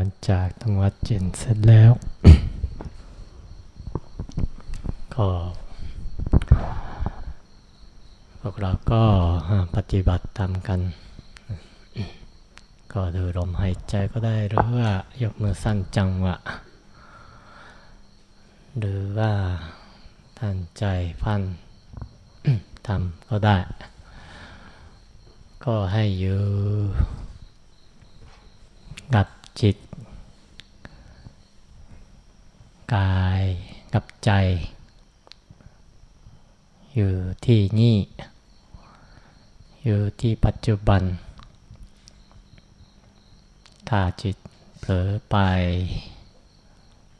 หลังจากทำวัดเย็นเสร็จแล้ว ก็พวกเราก็ปฏิบัติตามกัน ก็ดูลมหายใจก็ได้หรือว่ายกมือสั้นจังหวะ หรือว่าตั้งใจพันทำก็ได้ ก็ให้อยู่ จิต กายกับใจ อยู่ที่นี่ อยู่ที่ปัจจุบัน ถ้าจิตเผลอไป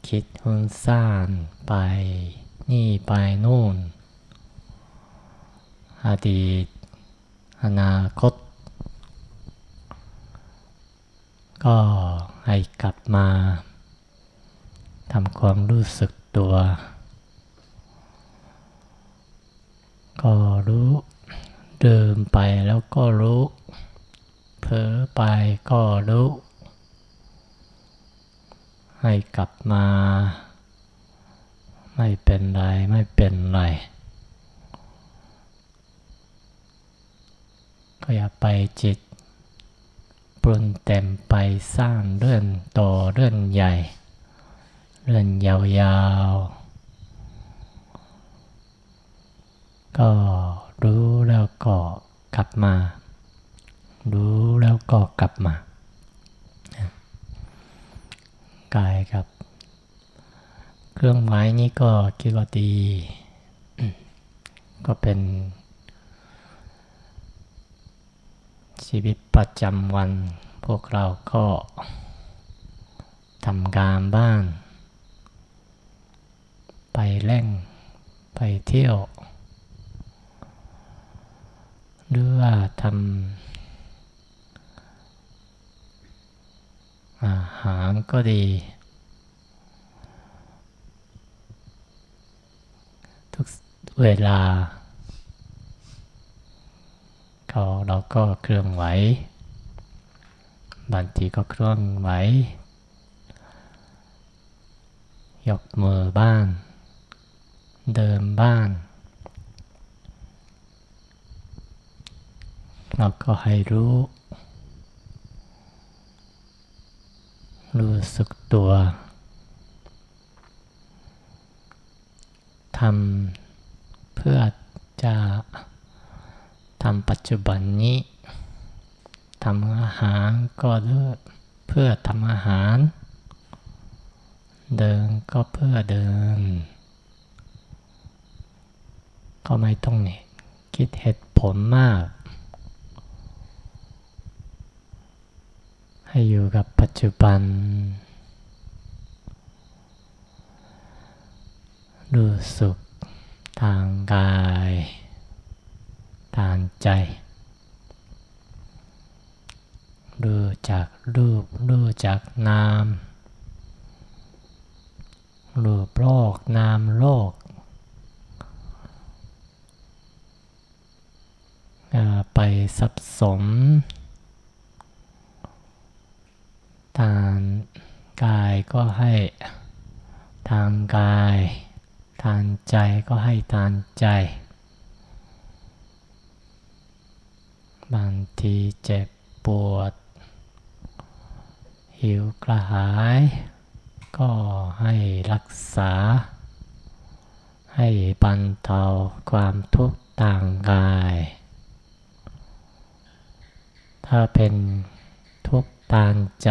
คิดหุ่นซ่านไป นี่ไปนู่น อดีต อนาคตก็ ให้กลับมาทำความรู้สึกตัว ก็รู้เดิมไปแล้วก็รู้เผลอไปก็รู้ ให้กลับมา ไม่เป็นไรไม่เป็นไรก็อย่าไปจิต ปรุนเต็มไปสร้างเรื่องโตเรื่องใหญ่ เรื่องยาวๆ ก็รู้แล้วก็กลับมา รู้แล้วก็กลับมากายกับ เครื่องไม้นี้ก็คิดว่าดี ก็เป็น ชีวิตประจำวัน พวกเราก็ทำการบ้าน ไปเล่นไปเที่ยว หรือว่าทำอาหารก็ดี ทุกเวลา ก็เราก็เคลื่อนไหวบางทีก็เคลื่อนไหวยกมือบ้านเดินบ้านเราก็ให้รู้ รู้สึกตัวทำเพื่อจะ ทำปัจจุบันนี้ทำอาหารก็เพื่อทำอาหาร เดินก็เพื่อเดิน ก็ไม่ต้องเนี่ยคิดเหตุผลมาก ให้อยู่กับปัจจุบัน รู้สึกทางกาย ทางใจรู้จักรูปรู้จักนามรูปโลกนามโลกไปสับสมทางกายก็ให้ทางกาย ทางใจก็ให้ทางใจ บางทีเจ็บปวด หิวกระหาย ก็ให้รักษา ให้บรรเทาความทุกข์ต่างกาย ถ้าเป็นทุกข์ทางใจ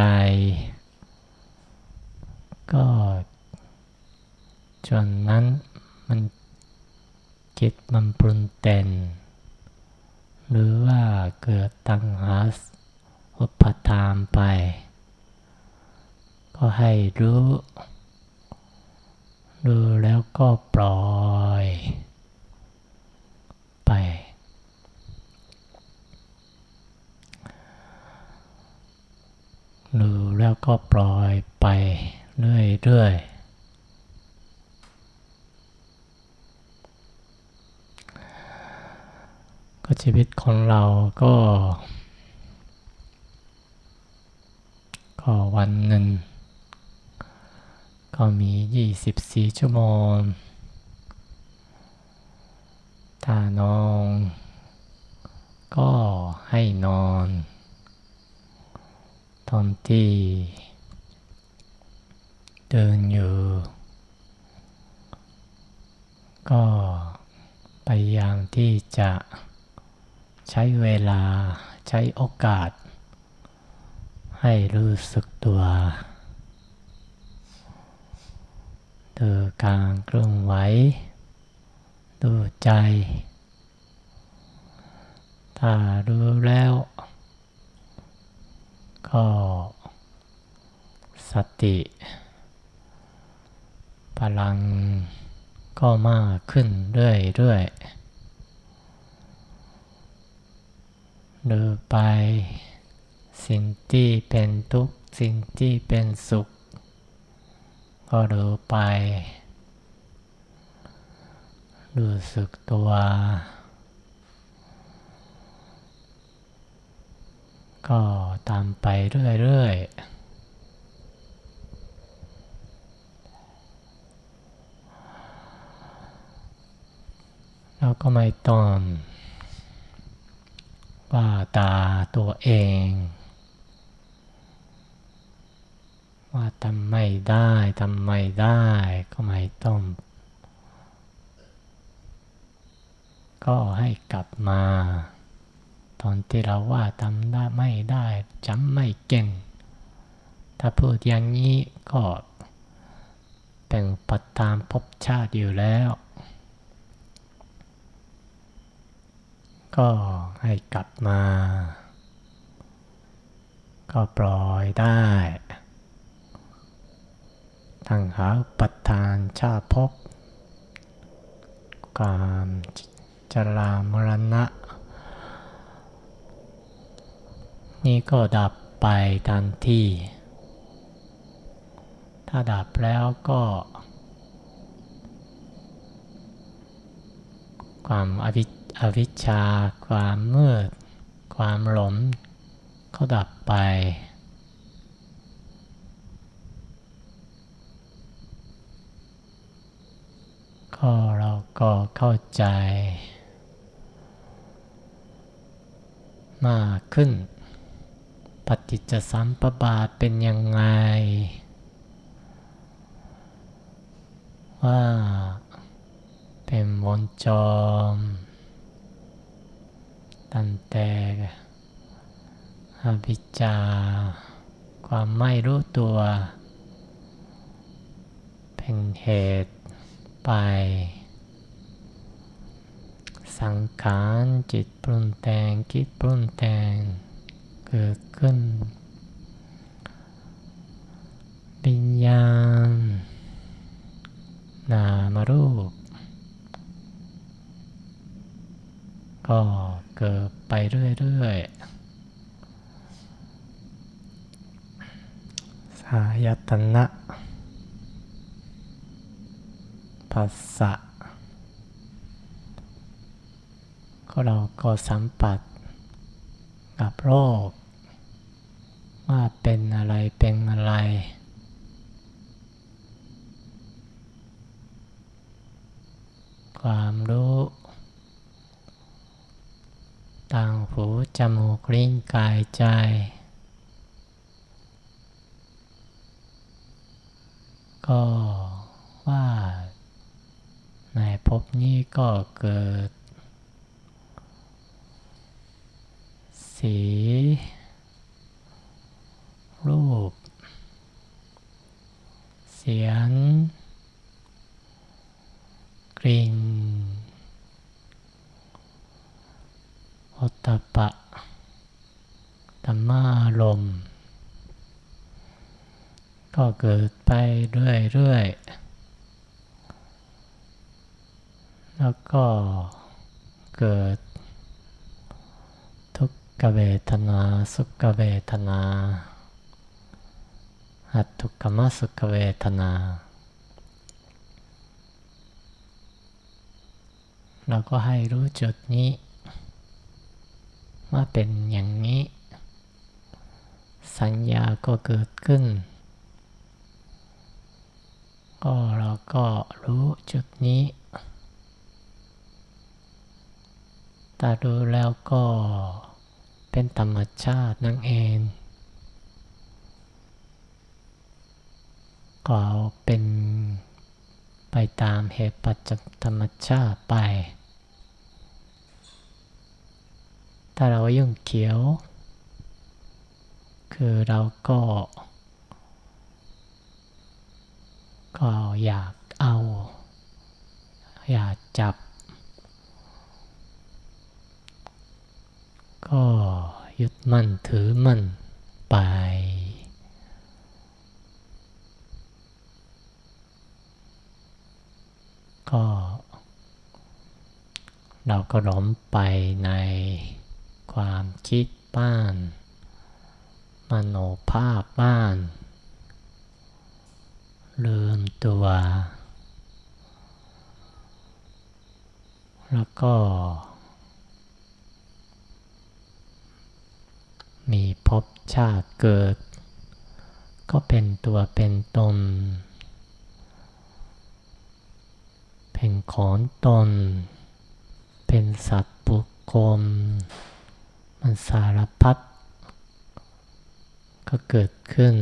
ก็จนนั้นมันจิตมันปรุนแต่น หรือว่าเกิดตังหาอุปทานไป ก็ให้รู้รู้แล้วก็ปล่อยไปรู้แล้วก็ปล่อยไปเรื่อยๆ ก็ ชีวิตของเราก็ ก็วันหนึ่ง ก็มี 24 ชั่วโมง ถ้านอนก็ให้นอน ตอนที่เดินอยู่ ก็พยายามที่จะ ใช้เวลาใช้โอกาส ให้รู้สึกตัวดูการเคลื่อนไหวดูใจ ถ้ารู้แล้ว ก็สติ พลังก็มากขึ้นเรื่อยๆ ดูไป สิ่งที่เป็นทุกข์สิ่งที่เป็นสุข ก็ดูไป รู้สึกตัว ก็ตามไปเรื่อยๆแล้วก็ไม่ต้อง ว่าตาตัวเอง ว่าทำไม่ได้ทำไม่ได้ก็ไม่ต้อง ก็ให้กลับมา ตอนที่เราว่าทำได้ไม่ได้จำไม่เก่ง ถ้าพูดอย่างนี้ก็เป็นปัตตามภพชาติอยู่แล้ว ก็ให้กลับมา ก็ปล่อยได้ทั้งหาปัตทานชาพบความจรามรณะ นี่ก็ดับไปทันทีถ้าดับแล้วก็ ความอวิ อวิชชา ความมืด ความหลงก็ดับไป ก็เราก็เข้าใจ มากขึ้น ปฏิจจสัมปบาทเป็นยังไง ว่าเป็นวงจร ตั้งแต่อวิชชาความไม่รู้ตัว เป็นเหตุไป สังขารจิตปรุงแต่งคิดปรุงแต่งเกิดขึ้นวิญญาณนามรูป ก็ เกิดไปเรื่อยๆ สายตนะภาษะก็เราก็สัมผัสกับโรคว่าเป็นอะไรเป็นอะไร ความรู้ต่างหู จมูกลิ้นกายใจ ก็ว่าในภพนี้ก็เกิด สี รูป เสียง กลิ่นโอตตปะธรรมารมณ์ ก็เกิดไปเรื่อยๆ แล้วก็เกิด ทุกขเวทนา สุขเวทนาอัตทุกขมสุขเวทนา เราก็ให้รู้จุดนี้ ว่าเป็นอย่างนี้ สัญญาก็เกิดขึ้น ก็เราก็รู้จุดนี้ แต่ดูแล้วก็เป็นธรรมชาตินั่นเอง ก็เป็นไปตามเหตุปัจจัยธรรมชาติไป ถ้าเรายุ่งเขียว คือเราก็ ก็อยากเอา อยากจับ ก็ยึดมั่นถือมั่นไป ก็เราก็หลงไปในความคิดบ้าน มโนภาพบ้าน ลืมตัว แล้วก็ มีภพชาติเกิด ก็เป็นตัวเป็นตน เป็นของตน เป็นสัตว์บุคคล มันสารพัด ก็เกิดขึ้น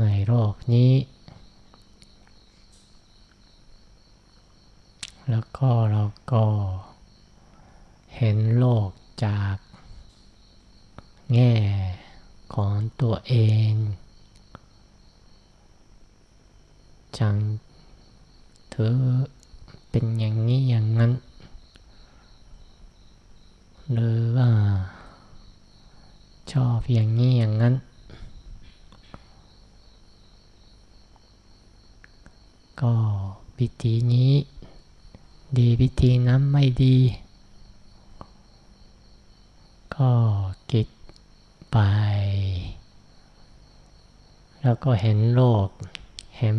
ในโลกนี้ แล้วก็เราก็เห็นโลกจากแง่ของตัวเองจังถือเป็นอย่างนี้อย่างนั้น หรือว่า ชอบอย่างนี้อย่างนั้น ก็วิธีนี้ ดีวิธีนั้นไม่ดี ก็คิดไป แล้วก็เห็นโลก เห็น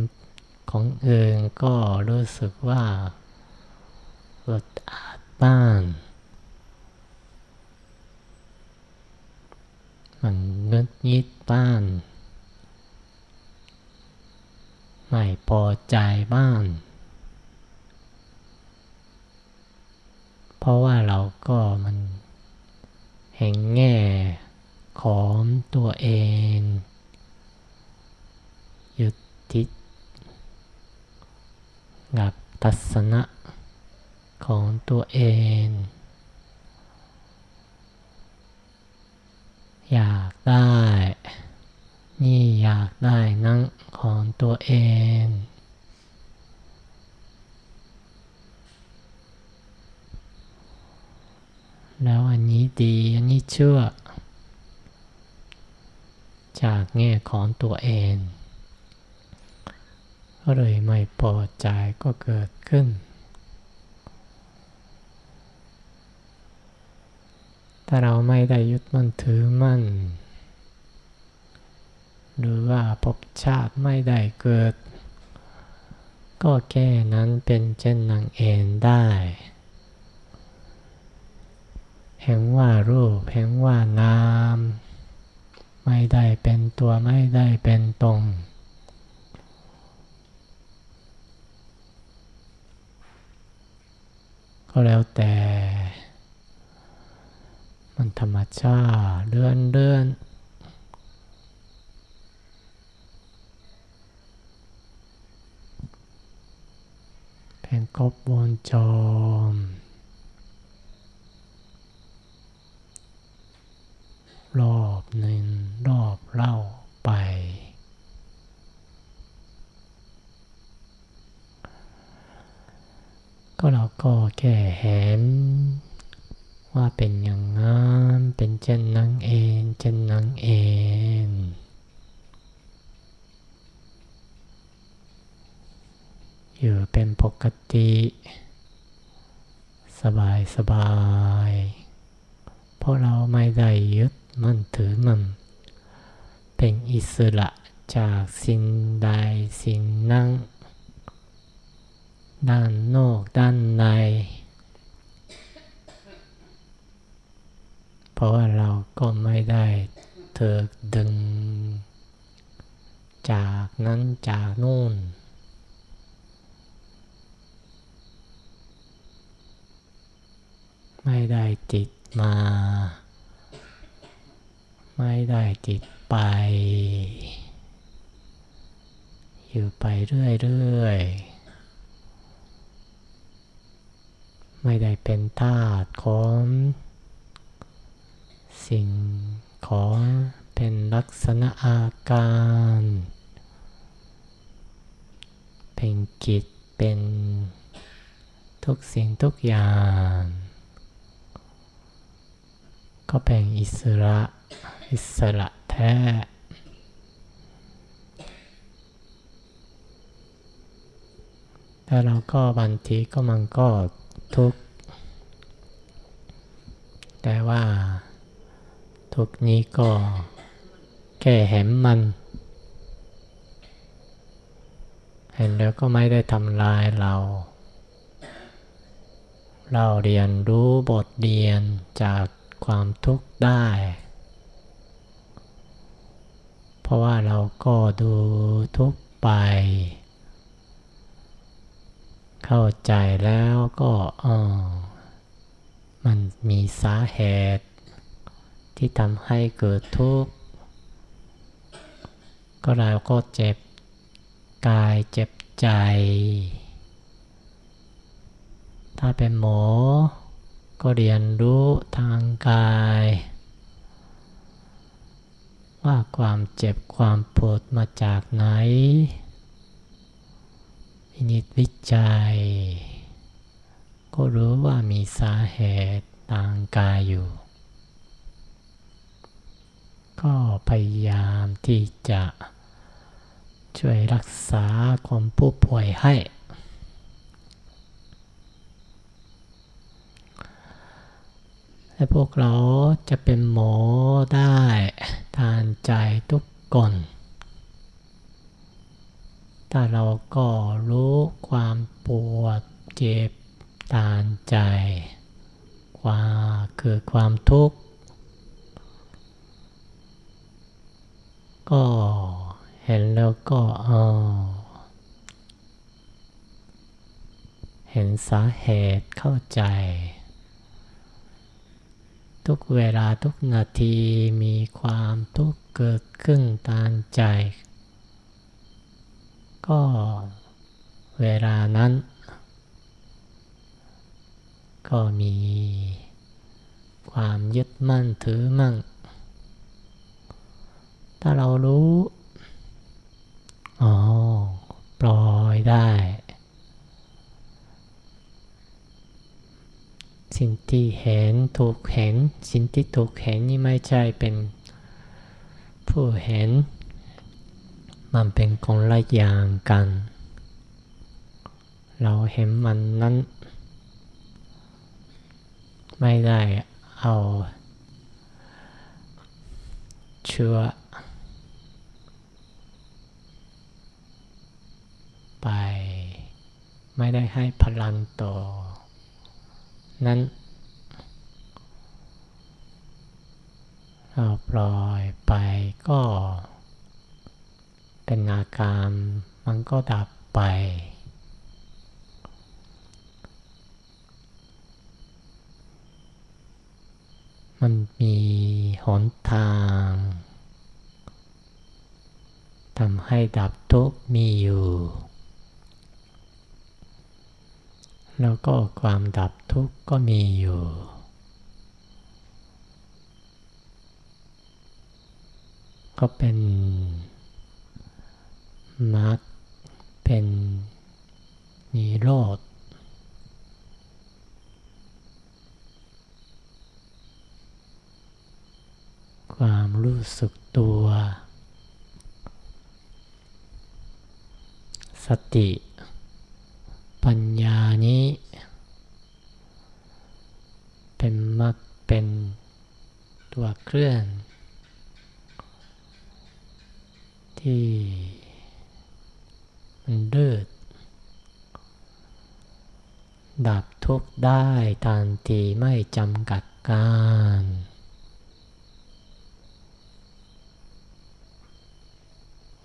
ของอื่นก็รู้สึกว่าอึดอัดบ้านมันงึดยิดบ้านไม่พอใจบ้าน เพราะว่าเราก็มันเห็นแง่ของตัวเองยึดติดกับทัศนะของตัวเอง อยากได้ นี่อยากได้นั่งของตัวเอง แล้วอันนี้ดีอันนี้ เชื่อ จากแง่ของตัวเองก็เลยไม่พอใจก็เกิดขึ้น ถ้าเราไม่ได้ยึดมั่นถือมั่น หรือว่าภพชาติไม่ได้เกิด ก็แค่นั้นเป็นเช่นนั้นเองได้ เห็นว่ารูปเห็นว่านาม ไม่ได้เป็นตัวไม่ได้เป็นตรงก็แล้วแต่ มันธรรมชาติเลื่อนเลื่อนเป็นกบวนจร รอบหนึ่งรอบเล่าไป ก็เราก็แค่เห็นว่าเป็นอย่างนั้นเป็นเช่นนั้นเองเช่นนั้นเองอยู่เป็นปกติ สบายสบาย เพราะเราไม่ได้ยึด มั่นถือมันเป็นอิสระจากสิ่งใดสิ่งนั้น ด้านนอกด้านใน เพราะว่าเราก็ไม่ได้เถิกดึง จากนั้นจากนู่นไม่ได้ติดมา ไม่ได้ติดไป อยู่ไปเรื่อยๆ ไม่ได้เป็นทาสของ สิ่งของเป็นลักษณะอาการ เป็นกิจเป็นทุกสิ่งทุกอย่าง ก็เป็นอิสระ อิสระแท้แต่เราก็บางทีก็มันก็ทุกข์ แต่ว่าทุกข์นี้ก็แค่เห็นมัน เห็นแล้วก็ไม่ได้ทำลายเรา เราเรียนรู้บทเรียนจากความทุกข์ได้ เพราะว่าเราก็ดูทุกไป เข้าใจแล้วก็อ๋อมันมีสาเหตุ ที่ทำให้เกิดทุกข์ ก็เราก็เจ็บกายเจ็บใจ ถ้าเป็นหมอ ก็เรียนรู้ทางกาย ว่าความเจ็บความปวดมาจากไหนวินิจวิจัย ก็รู้ว่ามีสาเหตุทางกายอยู่ ก็พยายามที่จะช่วยรักษาความผู้ป่วยให้ และพวกเราจะเป็นหมอได้ทานใจทุกคนถ้าเราก็รู้ความปวดเจ็บทานใจความคือความทุกข์ ก็เห็นแล้วก็เออเห็นสาเหตุเข้าใจ ทุกเวลาทุกนาทีมีความทุกข์เกิดขึ้นตามใจ ก็เวลานั้น ก็มีความยึดมั่นถือมั่นถ้าเรารู้ อ๋อ ปล่อยได้ สิ่งที่เห็นถูกเห็น สิ่งที่ถูกเห็นนี่ไม่ใช่เป็นผู้เห็น มันเป็นคนละอย่างกัน เราเห็นมันนั้น ไม่ได้เอาเชื้อไป ไม่ได้ให้พลังต่อ นั้นเราปล่อยไปก็ เป็นอาการมันก็ดับไป มันมีหนทางทำให้ดับทุกข์มีอยู่ แล้วก็ความดับทุกข์ก็มีอยู่ ก็เป็นมรรคเป็นนิโรธความรู้สึกตัว สติ ปัญญานี้ เป็นมรรค เป็นตัวเคลื่อน ที่มันดืด ดับทุกข์ได้ทันทีไม่จำกัดการ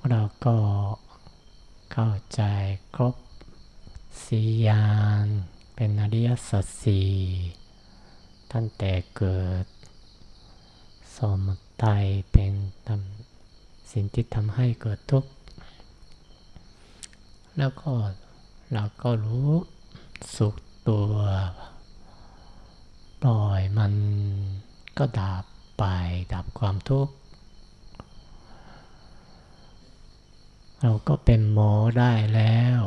เราก็เข้าใจครบสี่อย่างเป็นอริยสัจสี่ ตั้งแต่เกิด สมุทัยเป็นสิ่งที่ทำให้เกิดทุกข์ แล้วก็เราก็รู้สุขตัว ปล่อยมันก็ดับไปดับความทุกข์ เราก็เป็นหมอได้แล้ว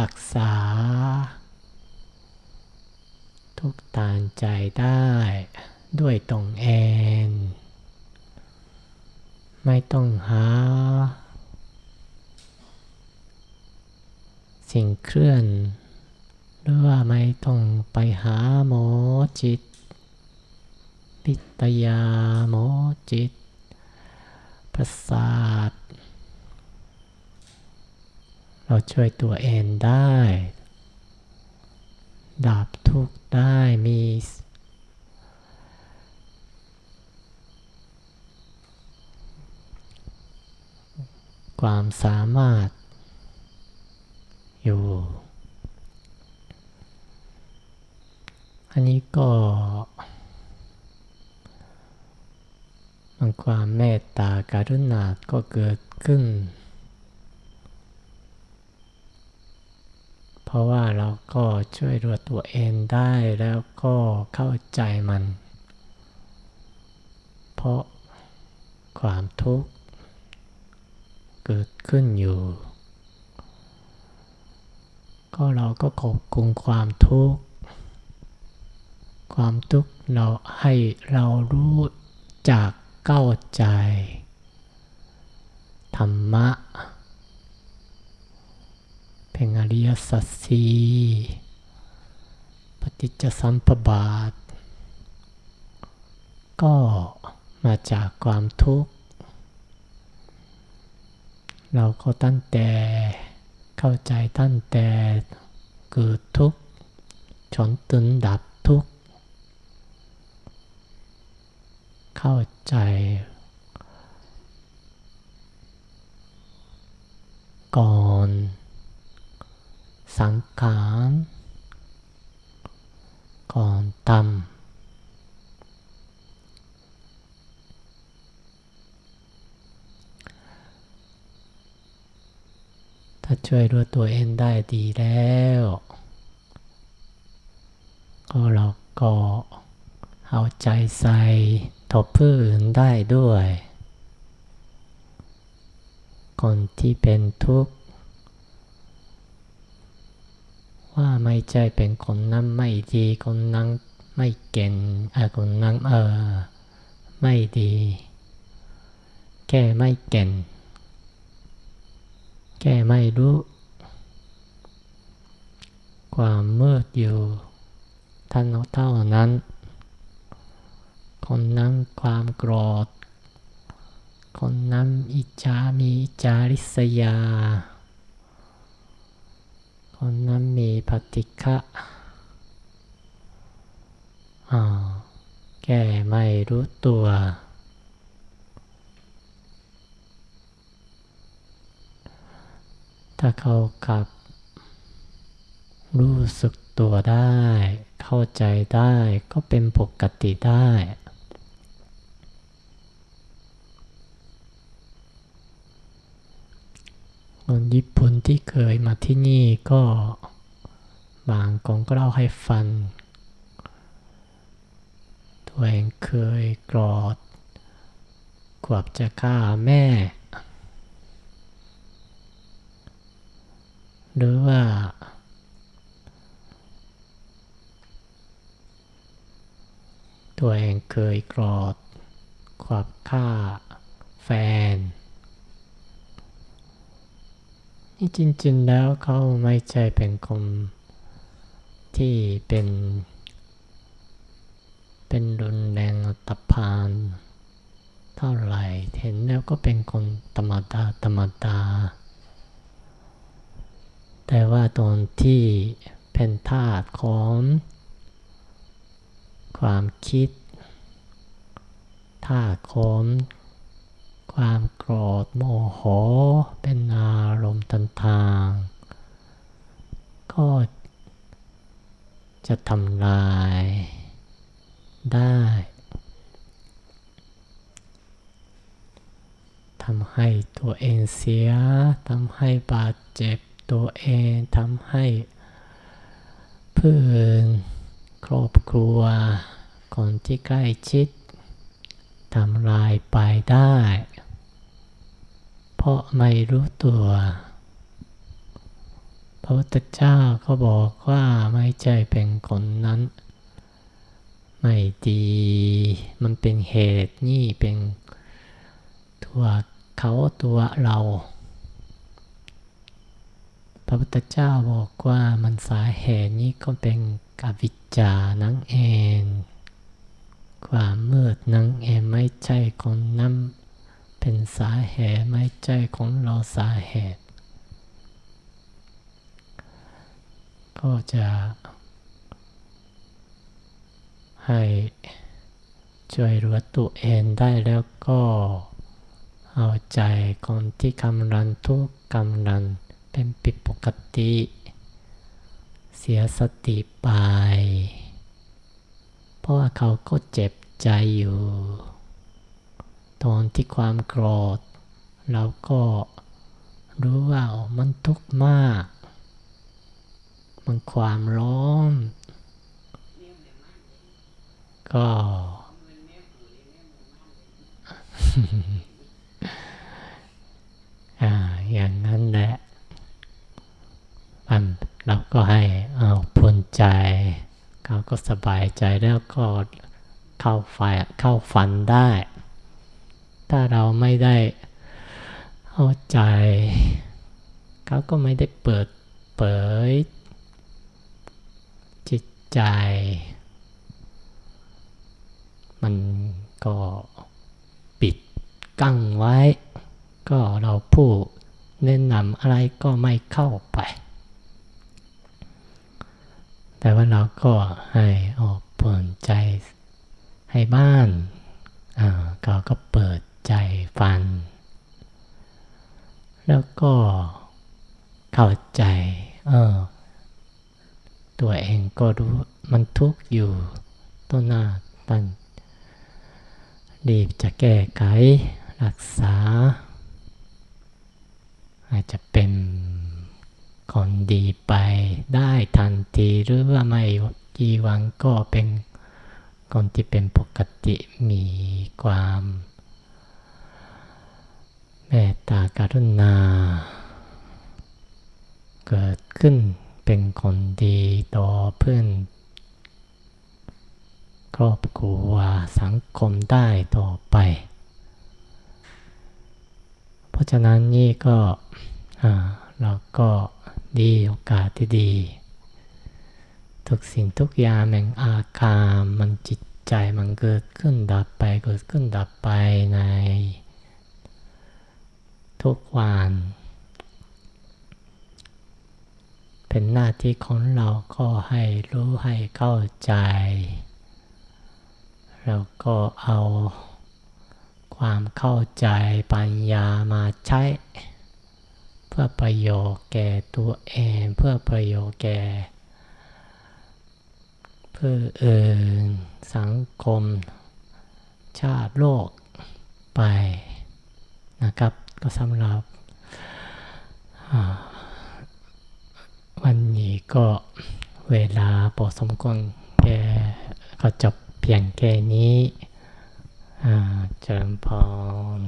รักษา ทุกตานใจได้ด้วยตรงเอง ไม่ต้องหา สิ่งเคลื่อน หรือว่าไม่ต้องไปหาหมอจิต ปิตยาหมอจิต ประสาท เราช่วยตัวเองได้ ดับทุกข์ได้มี ความสามารถ อยู่ อันนี้ก็มันความเมตตาการุณาก็เกิดขึ้น เพ ราะว่าเราก็ช่วยเหลือตัวเองได้แล้วก็เข้าใจมัน เพราะความทุกข์เกิดขึ้นอยู่ ก็เราก็ขอบคุมความทุกข์ ความทุกข์เราให้เรารู้จากเข้าใจ ธรรมะ เป็นอริยสัจสีปฏิจจสัมปบาท ก็มาจากความทุกข์ เราก็ตั้งแต่เข้าใจตั้งแต่เกิดทุกข์จนถึงดับทุกข์ เข้าใจก่อน สังขารก่อนตำถ้าช่วยรู้ตัวเองได้ดีแล้ว ก็เราก็เอาใจใส่ทบผู้อื่นได้ด้วย คนที่เป็นทุกข์ ว่าไม่ใช่เป็นคนนั้นไม่ดีคนนั้นไม่เก่งเออคนนั้นเออไม่ดีแค่ไม่เก่งแค่ไม่รู้ ความมืดอยู่ท่านเท่านั้น คนนั้นความโกรธ คนนั้นอิจฉามีอิจฉาริษยา คนนั้นมีปฏิฆะแก่ไม่รู้ตัว ถ้าเขากลับ รู้สึกตัวได้ เข้าใจได้ก็เป็นปกติได้ คนญี่ปุ่นที่เคยมาที่นี่ก็บางคนก็เล่าให้ฟังตัวเองเคยกรอดกวบจะฆ่าแม่ หรือว่า ตัวเองเคยกรอดขวบฆ่าแฟน นี่จริง ๆ แล้วเขาไม่ใช่เป็นคนที่เป็น เป็นรุนแรงตะพานเท่าไหร่เห็นแล้วก็เป็นคนธรรมดาธรรมดา แต่ว่าตอนที่เป็นธาตุของความคิดธาตุของ ความโกรธโมโห เป็นอารมณ์ต่างๆ ก็จะทำลายได้ทำให้ตัวเองเสีย ทำให้บาดเจ็บตัวเอง ทำให้เพื่อนครอบครัว คนที่ใกล้ชิดทำลายไปได้ ราะไม่รู้ตัว พระพุทธเจ้าก็บอกว่าไม่ใช่เป็นคนนั้น ไม่ดี มันเป็นเหตุนี่เป็นตัวเขาตัวเรา พระพุทธเจ้าบอกว่ามันสาเหตุนี้ก็เป็นกวิจจานั่งเอง ความมืดนั่งเองไม่ใช่คนนั้น เป็นสาเหตุไม่ใช่ของเราสาเหตุ ก็จะให้ช่วยรู้ตัวเองได้แล้วก็เอาใจคนที่กำลังทุกข์กำลังเป็นปิดปกติ เสียสติไป เพราะว่าเขาก็เจ็บใจอยู่ ตอนที่ความโกรธ เราก็รู้ว่ามันทุกข์มาก มันความร้อน ก็ อย่างนั้นแหละมันเราก็ให้เอาพ้นใจ เขาก็สบายใจแล้วก็เข้าไฟเข้าฟันได้ ถ้าเราไม่ได้เอาใจ เขาก็ไม่ได้เปิดเผยจิตใจ มันก็ปิดกั้งไว้ ก็เราพูดแนะนำอะไรก็ไม่เข้าไป แต่ว่าเราก็ให้ออกเปิดใจให้บ้านอ่าเขาก็เปิด ใจฟันแล้วก็เข้าใจ เออ ตัวเองก็รู้มันทุกข์อยู่ต้นหน้าตันรีบจะแก้ไขรักษา อาจจะเป็นคนดีไปได้ทันทีหรือว่าไม่กี่วันก็เป็นคนที่เป็นปกติมีความ เมตตากรุณา เกิดขึ้นเป็นคนดีต่อเพื่อนครอบครัวสังคมได้ต่อไป เพราะฉะนั้นนี่ก็เราก็ดีโอกาสที่ดี ทุกสิ่งทุกอย่างแห่งอาการมันจิตใจมันเกิดขึ้นดับไปเกิดขึ้นดับไปใน ทุกวัน เป็นหน้าที่ของเราก็ให้รู้ให้เข้าใจ แล้วก็เอาความเข้าใจปัญญามาใช้ เพื่อประโยชน์แก่ตัวเองเพื่อประโยชน์แก่เพื่อเอ่นสังคมชาติโลกไปนะครับ ก็สำหรับวันนี้ก็เวลาพอสมควรแกก็จบเพียงแค่นี้เจริญพร